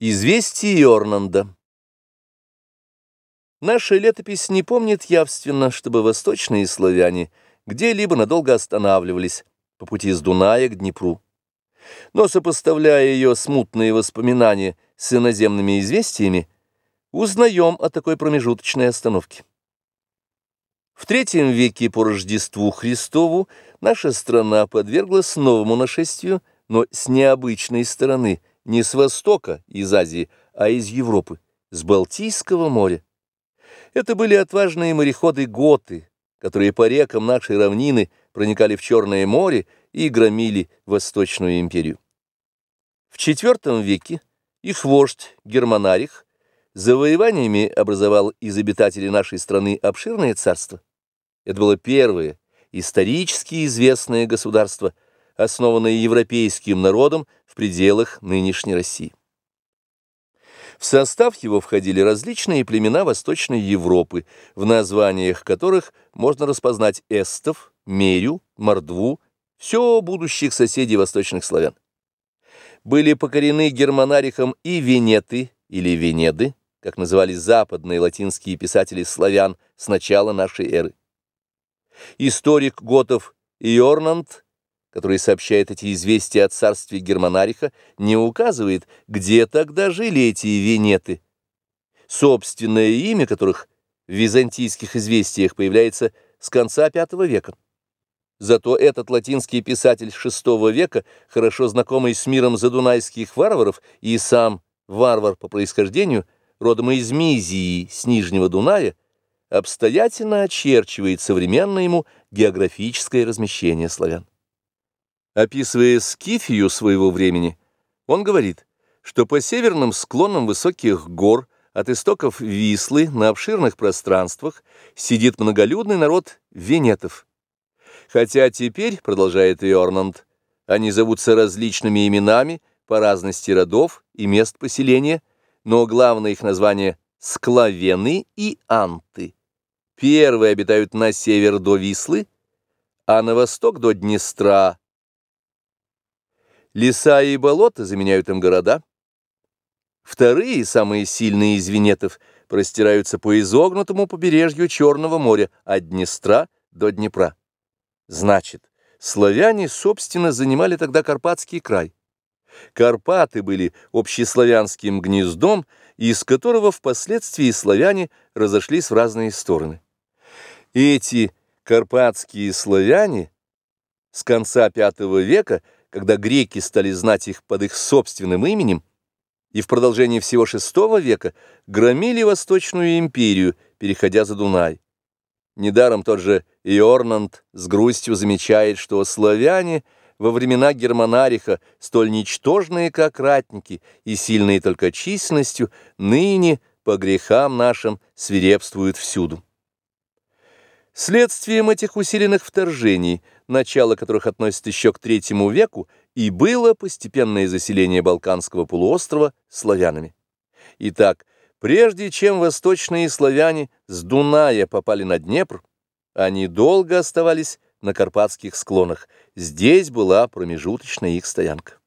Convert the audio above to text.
Известие Йорнанда Наша летопись не помнит явственно, чтобы восточные славяне где-либо надолго останавливались по пути с Дуная к Днепру. Но сопоставляя ее смутные воспоминания с иноземными известиями, узнаем о такой промежуточной остановке. В третьем веке по Рождеству Христову наша страна подверглась новому нашествию, но с необычной стороны, не с востока, из Азии, а из Европы, с Балтийского моря. Это были отважные мореходы-готы, которые по рекам нашей равнины проникали в Черное море и громили Восточную империю. В IV веке их вождь Германарих завоеваниями образовал из обитателей нашей страны обширное царство. Это было первое, исторически известное государство, основанное европейским народом в пределах нынешней России. В состав его входили различные племена Восточной Европы, в названиях которых можно распознать эстов, мерю, мордву, все будущих соседей восточных славян. Были покорены германарихом и венеты или венеды, как называли западные латинские писатели славян с начала нашей эры. Историк готов Иорнант который сообщает эти известия о царстве Германариха, не указывает, где тогда жили эти венеты, собственное имя которых в византийских известиях появляется с конца V века. Зато этот латинский писатель VI века, хорошо знакомый с миром задунайских варваров и сам варвар по происхождению, родом из Мизии, с Нижнего Дуная, обстоятельно очерчивает современное ему географическое размещение славян. Описывая Скифию своего времени, он говорит, что по северным склонам высоких гор от истоков Вислы на обширных пространствах сидит многолюдный народ венетов. Хотя теперь, продолжает Иорнанд, они зовутся различными именами по разности родов и мест поселения, но главное их название – склавены и анты. Первые обитают на север до Вислы, а на восток до Днестра, Леса и болота заменяют им города. Вторые, самые сильные из венетов, простираются по изогнутому побережью Черного моря от Днестра до Днепра. Значит, славяне, собственно, занимали тогда Карпатский край. Карпаты были общеславянским гнездом, из которого впоследствии славяне разошлись в разные стороны. Эти карпатские славяне с конца V века – когда греки стали знать их под их собственным именем, и в продолжении всего VI века громили Восточную империю, переходя за Дунай. Недаром тот же Иорнанд с грустью замечает, что славяне во времена Германариха, столь ничтожные, как ратники, и сильные только численностью, ныне по грехам нашим свирепствуют всюду. Следствием этих усиленных вторжений, начало которых относится еще к третьему веку, и было постепенное заселение Балканского полуострова славянами. Итак, прежде чем восточные славяне с Дуная попали на Днепр, они долго оставались на карпатских склонах. Здесь была промежуточная их стоянка.